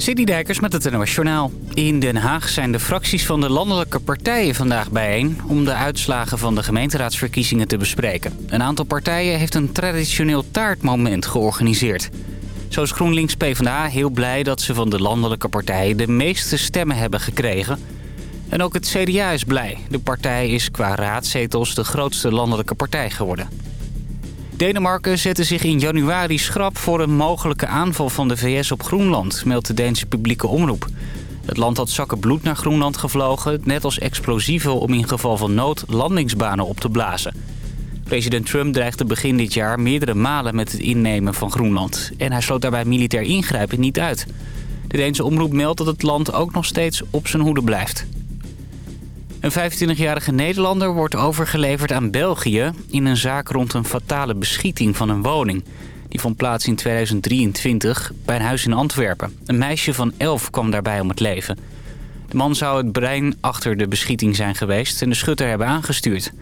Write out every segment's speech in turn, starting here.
City Dijkers met het Journaal. In Den Haag zijn de fracties van de landelijke partijen vandaag bijeen... om de uitslagen van de gemeenteraadsverkiezingen te bespreken. Een aantal partijen heeft een traditioneel taartmoment georganiseerd. Zo is GroenLinks PvdA heel blij dat ze van de landelijke partijen... de meeste stemmen hebben gekregen. En ook het CDA is blij. De partij is qua raadzetels de grootste landelijke partij geworden. Denemarken zette zich in januari schrap voor een mogelijke aanval van de VS op Groenland, meldt de Deense publieke omroep. Het land had zakken bloed naar Groenland gevlogen, net als explosieven om in geval van nood landingsbanen op te blazen. President Trump dreigde begin dit jaar meerdere malen met het innemen van Groenland. En hij sloot daarbij militair ingrijpen niet uit. De Deense omroep meldt dat het land ook nog steeds op zijn hoede blijft. Een 25-jarige Nederlander wordt overgeleverd aan België... in een zaak rond een fatale beschieting van een woning. Die vond plaats in 2023 bij een huis in Antwerpen. Een meisje van 11 kwam daarbij om het leven. De man zou het brein achter de beschieting zijn geweest... en de schutter hebben aangestuurd.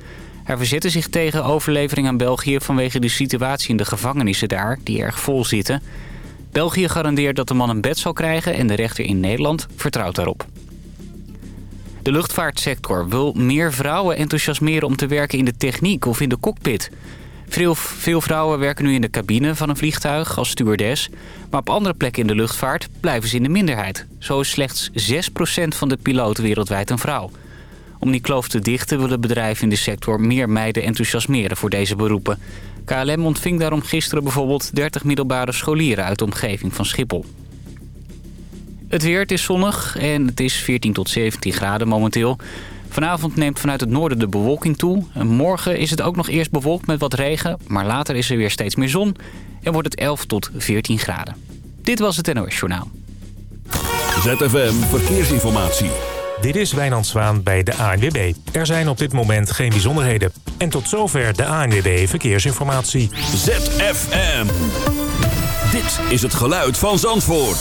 Hij verzette zich tegen overlevering aan België... vanwege de situatie in de gevangenissen daar, die erg vol zitten. België garandeert dat de man een bed zal krijgen... en de rechter in Nederland vertrouwt daarop. De luchtvaartsector wil meer vrouwen enthousiasmeren om te werken in de techniek of in de cockpit. Veel, veel vrouwen werken nu in de cabine van een vliegtuig als stewardess. Maar op andere plekken in de luchtvaart blijven ze in de minderheid. Zo is slechts 6% van de piloten wereldwijd een vrouw. Om die kloof te dichten willen bedrijven in de sector meer meiden enthousiasmeren voor deze beroepen. KLM ontving daarom gisteren bijvoorbeeld 30 middelbare scholieren uit de omgeving van Schiphol. Het weer, het is zonnig en het is 14 tot 17 graden momenteel. Vanavond neemt vanuit het noorden de bewolking toe. En morgen is het ook nog eerst bewolkt met wat regen, maar later is er weer steeds meer zon en wordt het 11 tot 14 graden. Dit was het NOS Journaal. ZFM Verkeersinformatie. Dit is Wijnand Zwaan bij de ANWB. Er zijn op dit moment geen bijzonderheden. En tot zover de ANWB Verkeersinformatie. ZFM. Dit is het geluid van Zandvoort.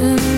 In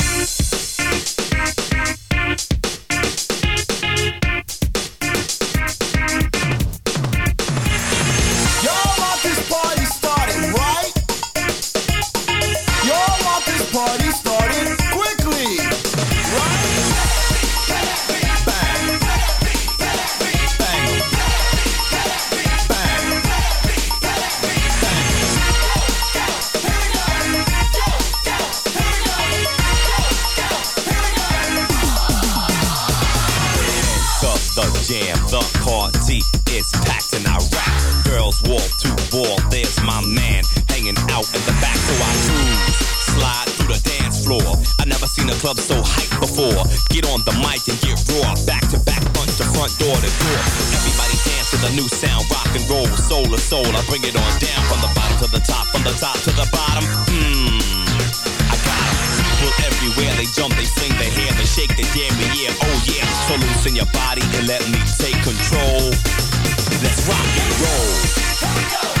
Dance the new sound, rock and roll, soul to soul. I bring it on down from the bottom to the top, from the top to the bottom. Mmm, I got people everywhere. They jump, they sing, they hear, they shake, they damn yeah, oh yeah. So loosen your body and let me take control. Let's rock and roll. Here we go.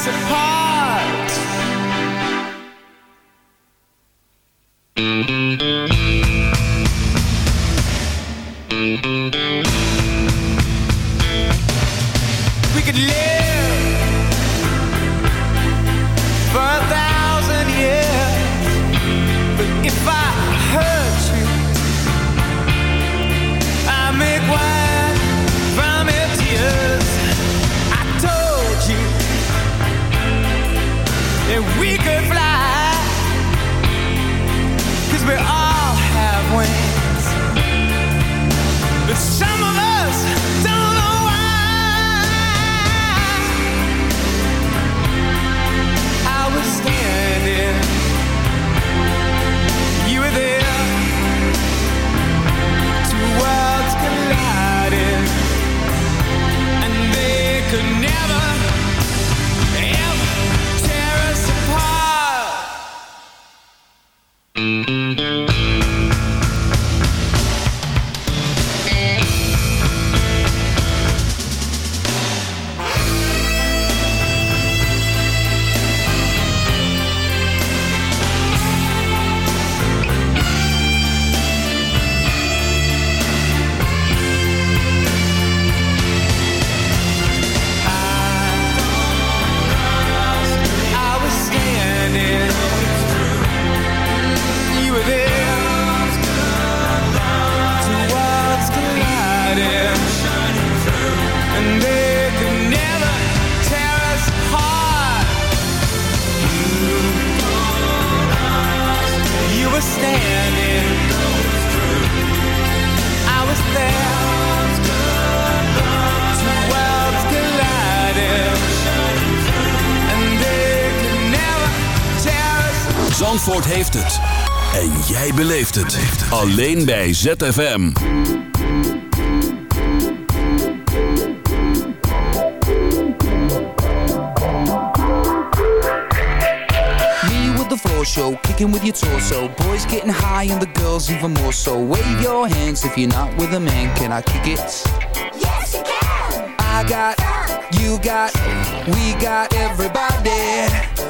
us apart beleeft het. Alleen bij ZFM. Me with the floor show, kicking with your torso. Boys getting high and the girls even more so. Wave your hands if you're not with a man. Can I kick it? Yes, you can. I got, you got, we got everybody.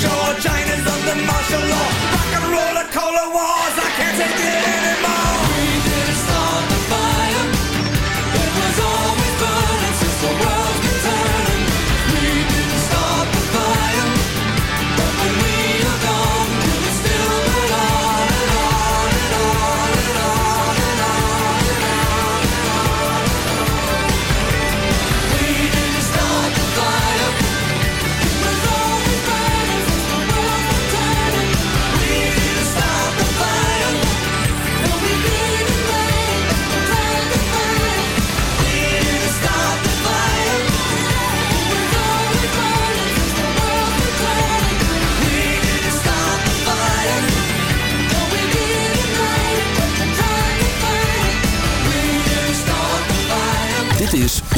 shore, China's under martial law.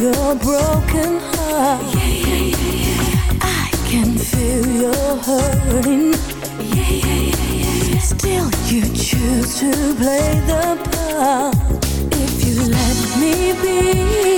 your broken heart. Yeah, yeah, yeah, I can feel your hurting. Still, you choose to play the part. If you let me be.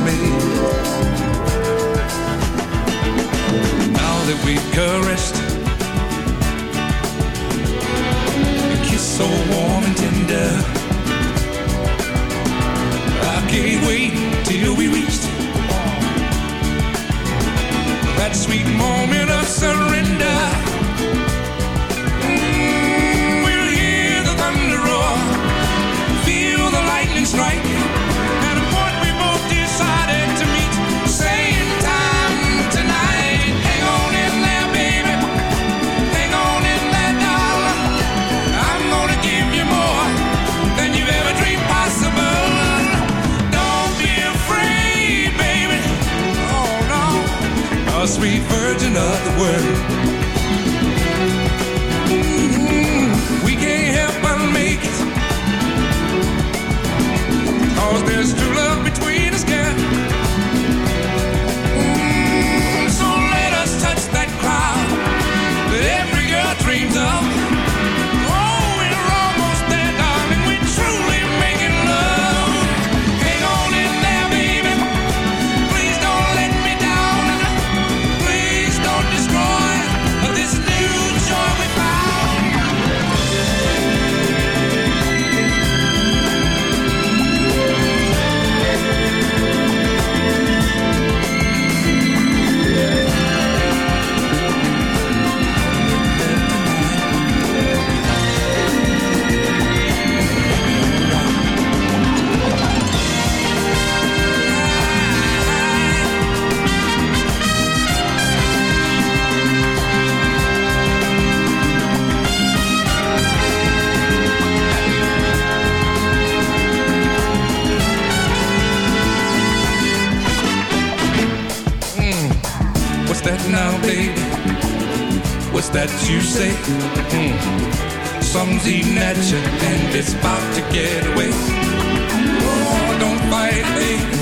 made me. that you say. Hmm. something's eating at you and it's about to get away. Oh, don't fight me.